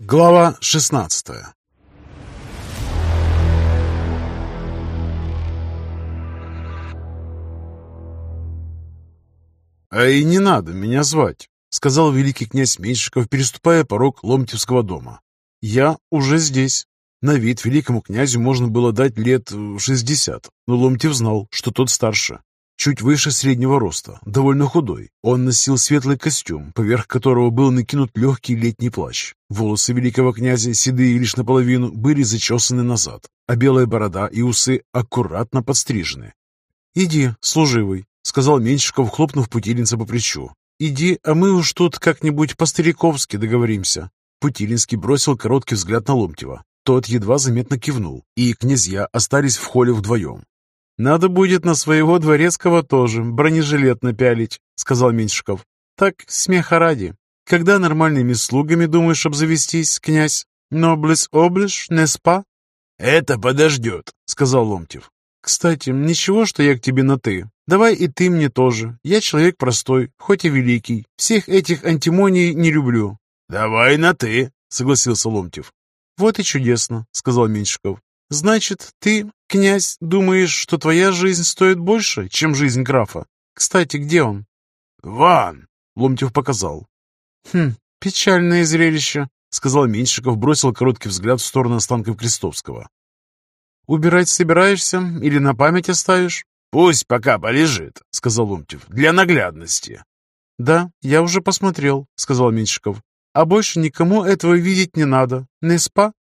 Глава 16 «А и не надо меня звать», — сказал великий князь Меньшиков, переступая порог Ломтевского дома. «Я уже здесь». На вид великому князю можно было дать лет шестьдесят, но Ломтев знал, что тот старше чуть выше среднего роста, довольно худой. Он носил светлый костюм, поверх которого был накинут легкий летний плащ. Волосы великого князя, седые лишь наполовину, были зачесаны назад, а белая борода и усы аккуратно подстрижены. «Иди, служивый», — сказал Меньшиков, хлопнув Путилинца по плечу. «Иди, а мы уж тут как-нибудь по-стариковски договоримся». Путилинский бросил короткий взгляд на Ломтева. Тот едва заметно кивнул, и князья остались в холле вдвоем. «Надо будет на своего дворецкого тоже бронежилет напялить», — сказал Меньшиков. «Так, смеха ради. Когда нормальными слугами думаешь обзавестись, князь? Ноблес облиш, не спа?» «Это подождет», — сказал Ломтев. «Кстати, ничего, что я к тебе на «ты». Давай и ты мне тоже. Я человек простой, хоть и великий. Всех этих антимоний не люблю». «Давай на «ты», — согласился Ломтев. «Вот и чудесно», — сказал Меньшиков. «Значит, ты, князь, думаешь, что твоя жизнь стоит больше, чем жизнь графа? Кстати, где он?» «Ван!» — Ломтев показал. «Хм, печальное зрелище», — сказал Меньшиков, бросил короткий взгляд в сторону останков Крестовского. «Убирать собираешься или на память оставишь?» «Пусть пока полежит», — сказал Ломтев, — «для наглядности». «Да, я уже посмотрел», — сказал Меньшиков. «А больше никому этого видеть не надо. Не спа?»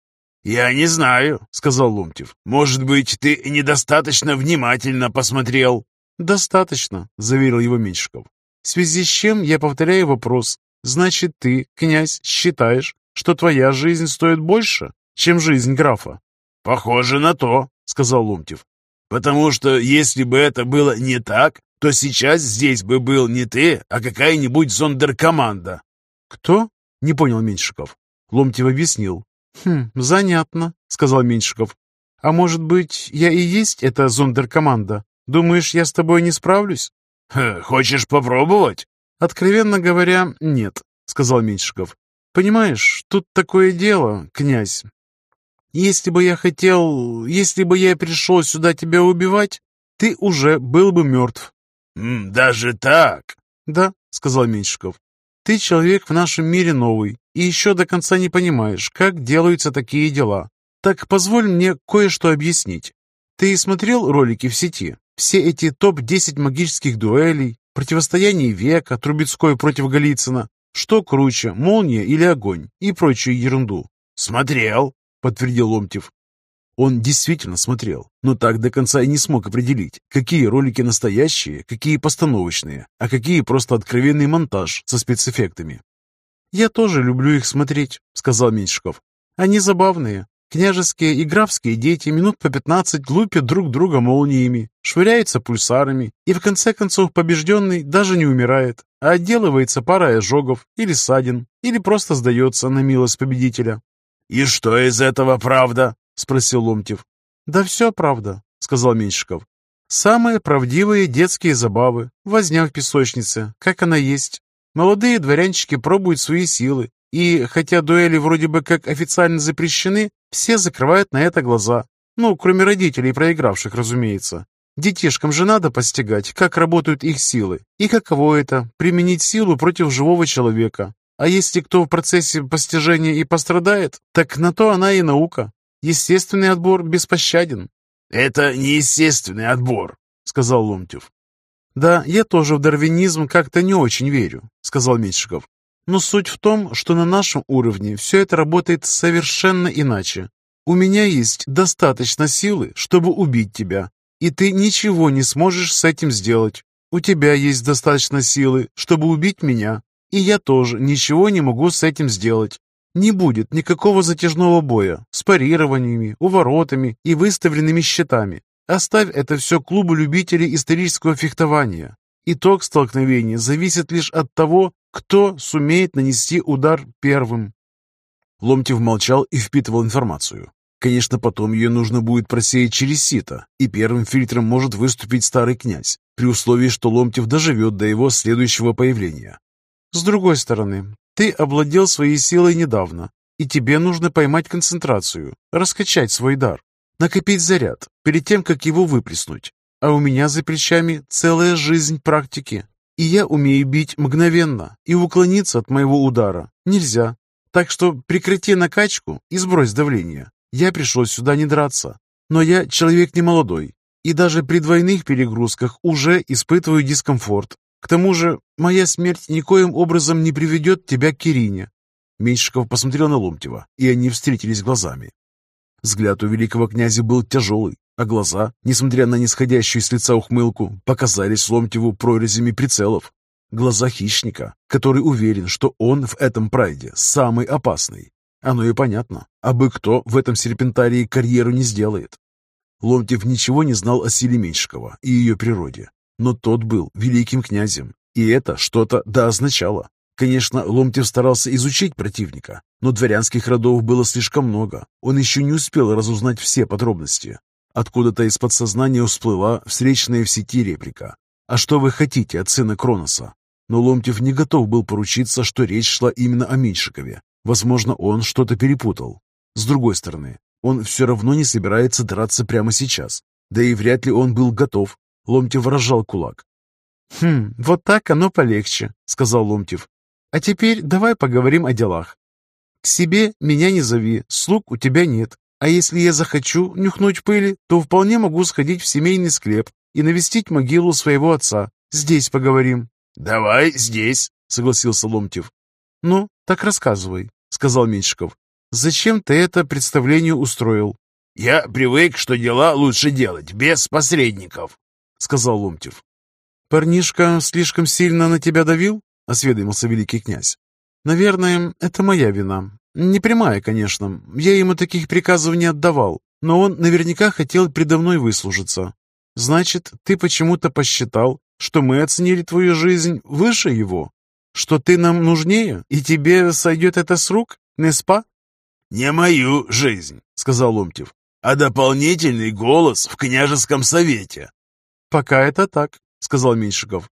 «Я не знаю», — сказал Ломтев. «Может быть, ты недостаточно внимательно посмотрел?» «Достаточно», — заверил его Меньшиков. «В связи с чем я повторяю вопрос. Значит, ты, князь, считаешь, что твоя жизнь стоит больше, чем жизнь графа?» «Похоже на то», — сказал Ломтев. «Потому что если бы это было не так, то сейчас здесь бы был не ты, а какая-нибудь зондеркоманда». «Кто?» — не понял Меньшиков. Ломтев объяснил. «Хм, занятно», — сказал Меньшиков. «А может быть, я и есть эта зондеркоманда? Думаешь, я с тобой не справлюсь?» «Хочешь попробовать?» «Откровенно говоря, нет», — сказал Меньшиков. «Понимаешь, тут такое дело, князь. Если бы я хотел, если бы я пришел сюда тебя убивать, ты уже был бы мертв». «Даже так?» «Да», — сказал Меньшиков. «Ты человек в нашем мире новый, и еще до конца не понимаешь, как делаются такие дела. Так позволь мне кое-что объяснить. Ты смотрел ролики в сети? Все эти топ-10 магических дуэлей, противостояние века, Трубецкой против Голицына, что круче, молния или огонь и прочую ерунду. «Смотрел», — подтвердил Ломтев. Он действительно смотрел, но так до конца и не смог определить, какие ролики настоящие, какие постановочные, а какие просто откровенный монтаж со спецэффектами. «Я тоже люблю их смотреть», — сказал Меньшиков. «Они забавные. Княжеские и графские дети минут по пятнадцать лупят друг друга молниями, швыряются пульсарами, и в конце концов побежденный даже не умирает, а отделывается парой ожогов или ссадин, или просто сдается на милость победителя». «И что из этого правда?» — спросил Ломтев. «Да все правда», — сказал Меньшиков. «Самые правдивые детские забавы, возня в песочнице, как она есть. Молодые дворянчики пробуют свои силы, и, хотя дуэли вроде бы как официально запрещены, все закрывают на это глаза. Ну, кроме родителей проигравших, разумеется. Детишкам же надо постигать, как работают их силы, и каково это – применить силу против живого человека. А если кто в процессе постижения и пострадает, так на то она и наука. Естественный отбор беспощаден. «Это не естественный отбор», — сказал Ломтев. «Да, я тоже в дарвинизм как-то не очень верю», — сказал Меньшиков. «Но суть в том, что на нашем уровне все это работает совершенно иначе. У меня есть достаточно силы, чтобы убить тебя, и ты ничего не сможешь с этим сделать. У тебя есть достаточно силы, чтобы убить меня, и я тоже ничего не могу с этим сделать. Не будет никакого затяжного боя с парированиями, уворотами и выставленными щитами. Оставь это все клубу любителей исторического фехтования. Итог столкновения зависит лишь от того, кто сумеет нанести удар первым. Ломтев молчал и впитывал информацию. Конечно, потом ее нужно будет просеять через сито, и первым фильтром может выступить старый князь, при условии, что Ломтев доживет до его следующего появления. С другой стороны, ты овладел своей силой недавно. и тебе нужно поймать концентрацию, раскачать свой дар, накопить заряд перед тем, как его выплеснуть. А у меня за плечами целая жизнь практики, и я умею бить мгновенно, и уклониться от моего удара нельзя. Так что прекрати накачку и сбрось давление. Я пришел сюда не драться, но я человек не молодой, и даже при двойных перегрузках уже испытываю дискомфорт. К тому же моя смерть никоим образом не приведет тебя к Кирине. Меньшиков посмотрел на Ломтева, и они встретились глазами. Взгляд у великого князя был тяжелый, а глаза, несмотря на нисходящую с лица ухмылку, показались Ломтеву прорезями прицелов. Глаза хищника, который уверен, что он в этом прайде самый опасный. Оно и понятно, а бы кто в этом серпентарии карьеру не сделает. Ломтев ничего не знал о силе Меньшикова и ее природе, но тот был великим князем, и это что-то да означало. Конечно, Ломтев старался изучить противника, но дворянских родов было слишком много. Он еще не успел разузнать все подробности. Откуда-то из подсознания всплыла встречная в сети реплика. «А что вы хотите от сына Кроноса?» Но Ломтев не готов был поручиться, что речь шла именно о Меньшикове. Возможно, он что-то перепутал. С другой стороны, он все равно не собирается драться прямо сейчас. Да и вряд ли он был готов. Ломтев разжал кулак. «Хм, вот так оно полегче», — сказал Ломтев. А теперь давай поговорим о делах. К себе меня не зови, слуг у тебя нет. А если я захочу нюхнуть пыли, то вполне могу сходить в семейный склеп и навестить могилу своего отца. Здесь поговорим». «Давай здесь», — согласился Ломтев. «Ну, так рассказывай», — сказал Меньшиков. «Зачем ты это представление устроил?» «Я привык, что дела лучше делать без посредников», — сказал Ломтев. «Парнишка слишком сильно на тебя давил?» — осведомился великий князь. «Наверное, это моя вина. Не прямая, конечно. Я ему таких приказов не отдавал, но он наверняка хотел предо мной выслужиться. Значит, ты почему-то посчитал, что мы оценили твою жизнь выше его? Что ты нам нужнее, и тебе сойдет это с рук, не спа?» «Не мою жизнь», — сказал Ломтев, «а дополнительный голос в княжеском совете». «Пока это так», — сказал Меньшиков.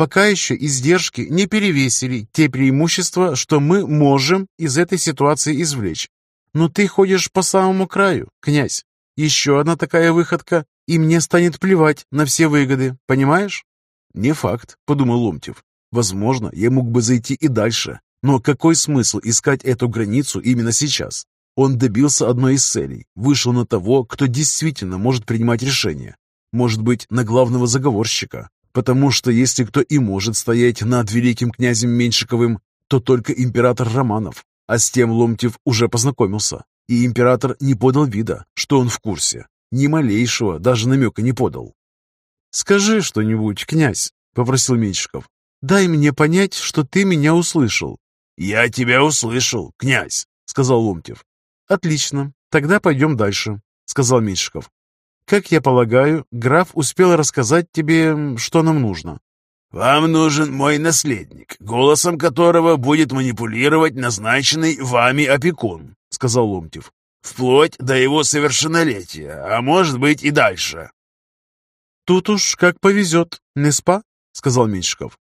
Пока еще издержки не перевесили те преимущества, что мы можем из этой ситуации извлечь. Но ты ходишь по самому краю, князь. Еще одна такая выходка, и мне станет плевать на все выгоды, понимаешь? Не факт, подумал Ломтев. Возможно, я мог бы зайти и дальше, но какой смысл искать эту границу именно сейчас? Он добился одной из целей, вышел на того, кто действительно может принимать решения. Может быть, на главного заговорщика, Потому что если кто и может стоять над великим князем Меньшиковым, то только император Романов. А с тем Ломтев уже познакомился. И император не подал вида, что он в курсе. Ни малейшего даже намека не подал. «Скажи что-нибудь, князь», — попросил Меньшиков. «Дай мне понять, что ты меня услышал». «Я тебя услышал, князь», — сказал Ломтев. «Отлично, тогда пойдем дальше», — сказал Меньшиков. Как я полагаю, граф успел рассказать тебе, что нам нужно. «Вам нужен мой наследник, голосом которого будет манипулировать назначенный вами опекун», — сказал Ломтев. «Вплоть до его совершеннолетия, а может быть и дальше». «Тут уж как повезет, не спа?» — сказал Меньшиков.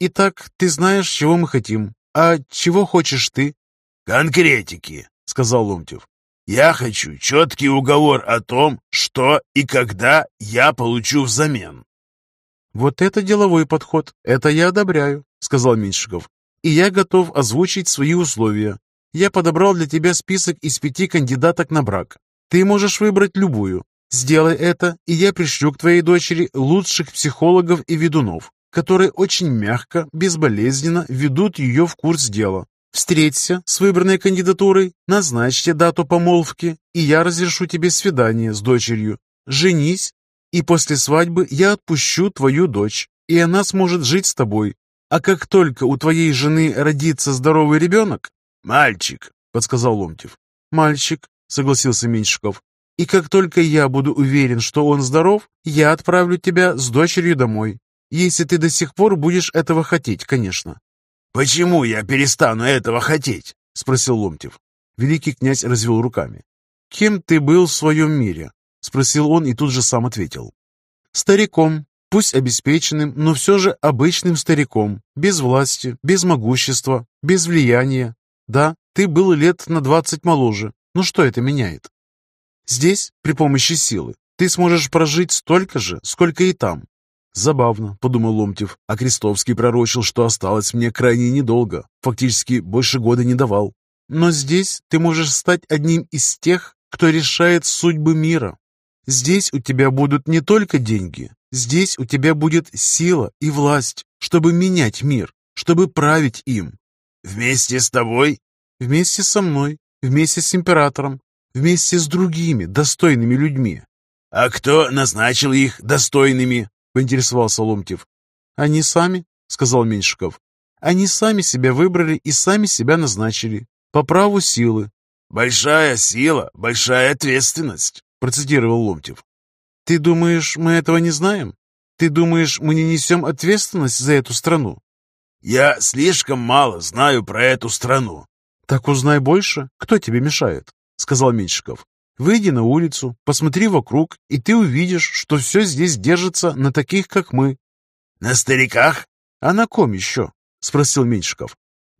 «Итак, ты знаешь, чего мы хотим. А чего хочешь ты?» «Конкретики», — сказал Ломтев. Я хочу четкий уговор о том, что и когда я получу взамен. Вот это деловой подход, это я одобряю, сказал Меньшиков. И я готов озвучить свои условия. Я подобрал для тебя список из пяти кандидаток на брак. Ты можешь выбрать любую. Сделай это, и я пришлю к твоей дочери лучших психологов и ведунов, которые очень мягко, безболезненно ведут ее в курс дела. Встреться с выбранной кандидатурой, назначьте дату помолвки, и я разрешу тебе свидание с дочерью. Женись, и после свадьбы я отпущу твою дочь, и она сможет жить с тобой. А как только у твоей жены родится здоровый ребенок...» «Мальчик», — подсказал Ломтев. «Мальчик», — согласился Меньшиков. «И как только я буду уверен, что он здоров, я отправлю тебя с дочерью домой. Если ты до сих пор будешь этого хотеть, конечно. «Почему я перестану этого хотеть?» — спросил Ломтев. Великий князь развел руками. «Кем ты был в своем мире?» — спросил он и тут же сам ответил. «Стариком, пусть обеспеченным, но все же обычным стариком, без власти, без могущества, без влияния. Да, ты был лет на двадцать моложе. Ну что это меняет? Здесь, при помощи силы, ты сможешь прожить столько же, сколько и там. Забавно, подумал Ломтев, а Крестовский пророчил, что осталось мне крайне недолго, фактически больше года не давал. Но здесь ты можешь стать одним из тех, кто решает судьбы мира. Здесь у тебя будут не только деньги, здесь у тебя будет сила и власть, чтобы менять мир, чтобы править им. Вместе с тобой? Вместе со мной, вместе с императором, вместе с другими достойными людьми. А кто назначил их достойными? Поинтересовался Ломтев. Они сами, сказал Меньшиков. Они сами себя выбрали и сами себя назначили. По праву силы. «Большая сила, большая ответственность», — процитировал Ломтев. «Ты думаешь, мы этого не знаем? Ты думаешь, мы не несем ответственность за эту страну?» «Я слишком мало знаю про эту страну». «Так узнай больше, кто тебе мешает», — сказал Меньшиков. «Выйди на улицу, посмотри вокруг, и ты увидишь, что все здесь держится на таких, как мы». «На стариках?» «А на ком еще?» — спросил Меньшиков.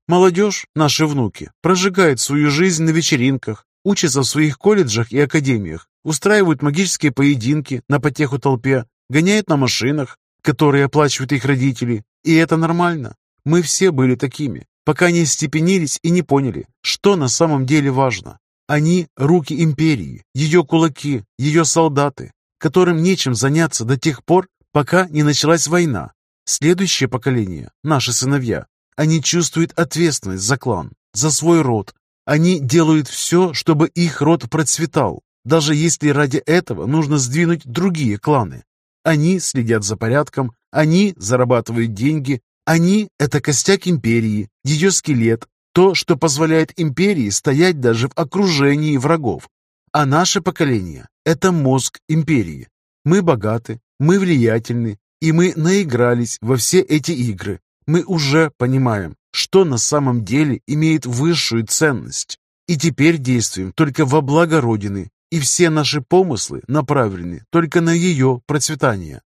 Молодежь, наши внуки, прожигает свою жизнь на вечеринках, учатся в своих колледжах и академиях, устраивают магические поединки на потеху толпе, гоняют на машинах, которые оплачивают их родители. И это нормально. Мы все были такими, пока не степенились и не поняли, что на самом деле важно. Они – руки империи, ее кулаки, ее солдаты, которым нечем заняться до тех пор, пока не началась война. Следующее поколение, наши сыновья, они чувствуют ответственность за клан, за свой род. Они делают все, чтобы их род процветал, даже если ради этого нужно сдвинуть другие кланы. Они следят за порядком, они зарабатывают деньги, они – это костяк империи, ее скелет, то, что позволяет империи стоять даже в окружении врагов. А наше поколение – это мозг империи. Мы богаты, мы влиятельны, и мы наигрались во все эти игры, мы уже понимаем, что на самом деле имеет высшую ценность. И теперь действуем только во благо Родины, и все наши помыслы направлены только на ее процветание.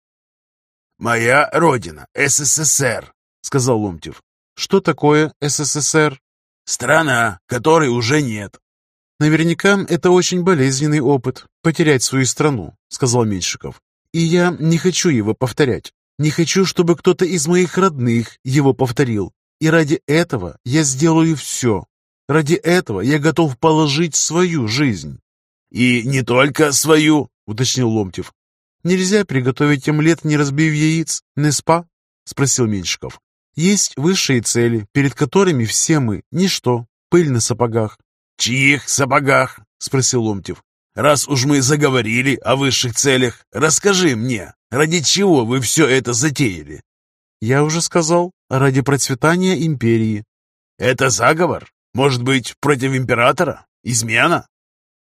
«Моя родина – СССР», – сказал Ломтев. «Что такое СССР?» «Страна, которой уже нет». «Наверняка это очень болезненный опыт – потерять свою страну», – сказал Меньшиков. «И я не хочу его повторять. Не хочу, чтобы кто-то из моих родных его повторил. И ради этого я сделаю все. Ради этого я готов положить свою жизнь. И не только свою, уточнил Ломтев. Нельзя приготовить омлет, не разбив яиц, не спа? Спросил Меньшиков. Есть высшие цели, перед которыми все мы – ничто, пыль на сапогах. «Чьих сапогах?» – спросил Ломтев. «Раз уж мы заговорили о высших целях, расскажи мне, Ради чего вы все это затеяли?» «Я уже сказал, ради процветания империи». «Это заговор? Может быть, против императора? Измена?»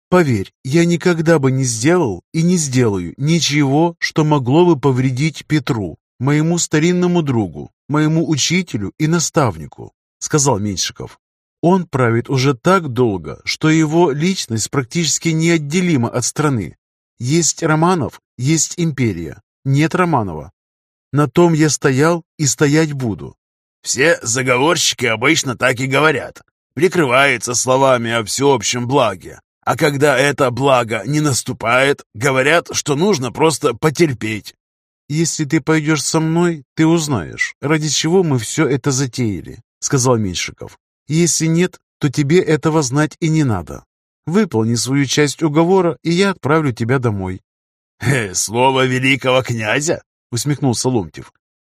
«Поверь, я никогда бы не сделал и не сделаю ничего, что могло бы повредить Петру, моему старинному другу, моему учителю и наставнику», — сказал Меньшиков. «Он правит уже так долго, что его личность практически неотделима от страны. Есть Романов, есть империя, нет Романова. На том я стоял и стоять буду. Все заговорщики обычно так и говорят. Прикрываются словами о всеобщем благе. А когда это благо не наступает, говорят, что нужно просто потерпеть. «Если ты пойдешь со мной, ты узнаешь, ради чего мы все это затеяли», — сказал Меньшиков. «Если нет, то тебе этого знать и не надо. Выполни свою часть уговора, и я отправлю тебя домой. «Слово великого князя?» — усмехнулся Ломтев.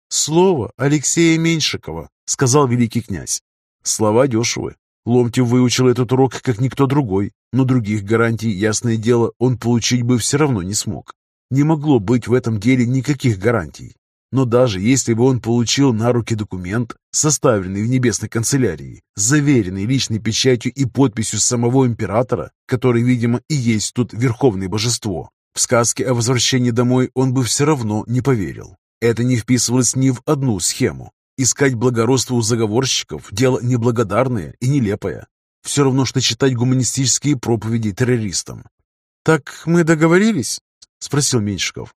«Слово Алексея Меньшикова», — сказал великий князь. Слова дешевы. Ломтев выучил этот урок, как никто другой, но других гарантий, ясное дело, он получить бы все равно не смог. Не могло быть в этом деле никаких гарантий. Но даже если бы он получил на руки документ, составленный в небесной канцелярии, заверенный личной печатью и подписью самого императора, который, видимо, и есть тут верховное божество, в сказке о возвращении домой он бы все равно не поверил. Это не вписывалось ни в одну схему. Искать благородство у заговорщиков – дело неблагодарное и нелепое. Все равно, что читать гуманистические проповеди террористам. «Так мы договорились?» – спросил Меньшиков.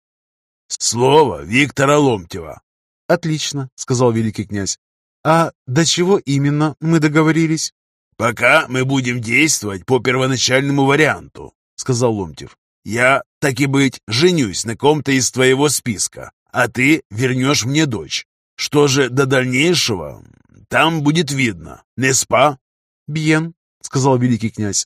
«Слово Виктора Ломтева». «Отлично», – сказал великий князь. «А до чего именно мы договорились?» «Пока мы будем действовать по первоначальному варианту», — сказал Ломтев. «Я, так и быть, женюсь на ком-то из твоего списка, а ты вернешь мне дочь. Что же до дальнейшего? Там будет видно. Не спа?» «Бьен», — сказал великий князь.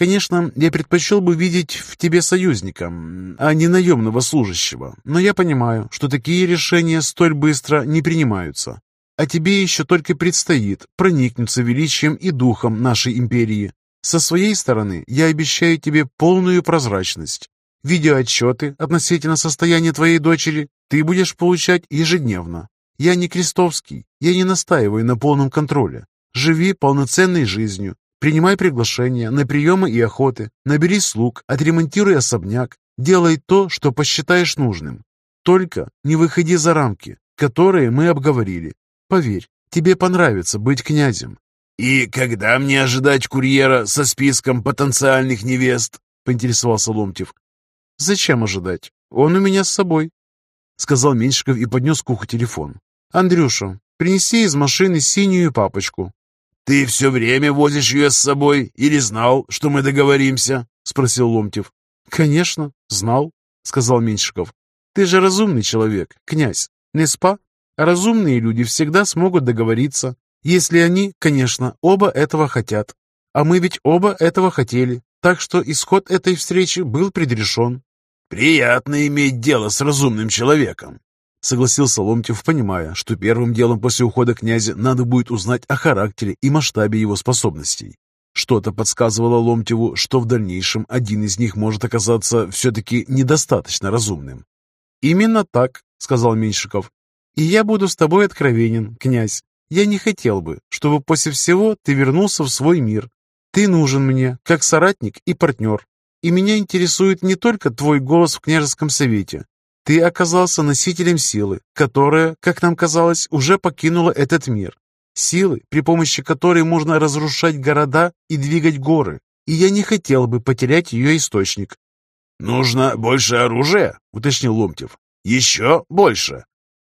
«Конечно, я предпочел бы видеть в тебе союзника, а не наемного служащего, но я понимаю, что такие решения столь быстро не принимаются. А тебе еще только предстоит проникнуться величием и духом нашей империи. Со своей стороны я обещаю тебе полную прозрачность. Видеоотчеты относительно состояния твоей дочери ты будешь получать ежедневно. Я не Крестовский, я не настаиваю на полном контроле. Живи полноценной жизнью, принимай приглашения на приемы и охоты, набери слуг, отремонтируй особняк, делай то, что посчитаешь нужным. Только не выходи за рамки, которые мы обговорили, Поверь, тебе понравится быть князем». «И когда мне ожидать курьера со списком потенциальных невест?» — поинтересовался Ломтев. «Зачем ожидать? Он у меня с собой», — сказал Меньшиков и поднес к уху телефон. «Андрюша, принеси из машины синюю папочку». «Ты все время возишь ее с собой или знал, что мы договоримся?» — спросил Ломтев. «Конечно, знал», — сказал Меньшиков. «Ты же разумный человек, князь, не спа?» Разумные люди всегда смогут договориться, если они, конечно, оба этого хотят. А мы ведь оба этого хотели, так что исход этой встречи был предрешен. «Приятно иметь дело с разумным человеком», — согласился Ломтев, понимая, что первым делом после ухода князя надо будет узнать о характере и масштабе его способностей. Что-то подсказывало Ломтеву, что в дальнейшем один из них может оказаться все-таки недостаточно разумным. «Именно так», — сказал Меньшиков. И я буду с тобой откровенен, князь. Я не хотел бы, чтобы после всего ты вернулся в свой мир. Ты нужен мне, как соратник и партнер. И меня интересует не только твой голос в княжеском совете. Ты оказался носителем силы, которая, как нам казалось, уже покинула этот мир. Силы, при помощи которой можно разрушать города и двигать горы. И я не хотел бы потерять ее источник. «Нужно больше оружия», — уточнил Ломтев. «Еще больше».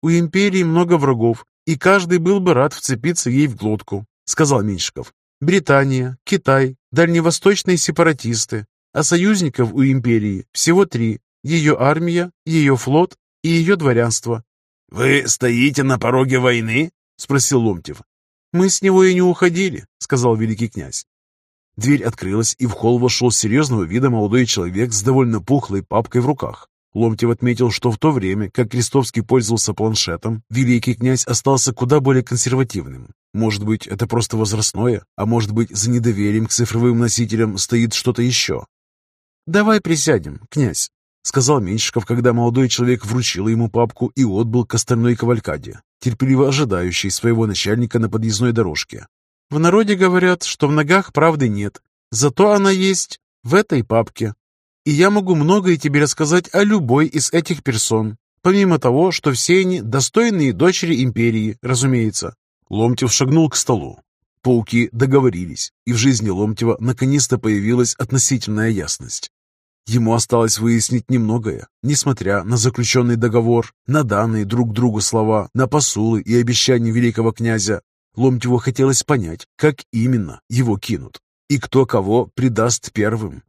У империи много врагов, и каждый был бы рад вцепиться ей в глотку», — сказал Меньшиков. «Британия, Китай, дальневосточные сепаратисты, а союзников у империи всего три — ее армия, ее флот и ее дворянство». «Вы стоите на пороге войны?» — спросил Ломтев. «Мы с него и не уходили», — сказал великий князь. Дверь открылась, и в холл вошел серьезного вида молодой человек с довольно пухлой папкой в руках. Ломтев отметил, что в то время, как Крестовский пользовался планшетом, великий князь остался куда более консервативным. Может быть, это просто возрастное, а может быть, за недоверием к цифровым носителям стоит что-то еще. «Давай присядем, князь», — сказал Меньшиков, когда молодой человек вручил ему папку и отбыл к остальной кавалькаде, терпеливо ожидающей своего начальника на подъездной дорожке. «В народе говорят, что в ногах правды нет, зато она есть в этой папке и я могу многое тебе рассказать о любой из этих персон, помимо того, что все они достойные дочери империи, разумеется». Ломтев шагнул к столу. Пауки договорились, и в жизни Ломтева наконец-то появилась относительная ясность. Ему осталось выяснить немногое, несмотря на заключенный договор, на данные друг другу слова, на посулы и обещания великого князя. Ломтеву хотелось понять, как именно его кинут и кто кого предаст первым.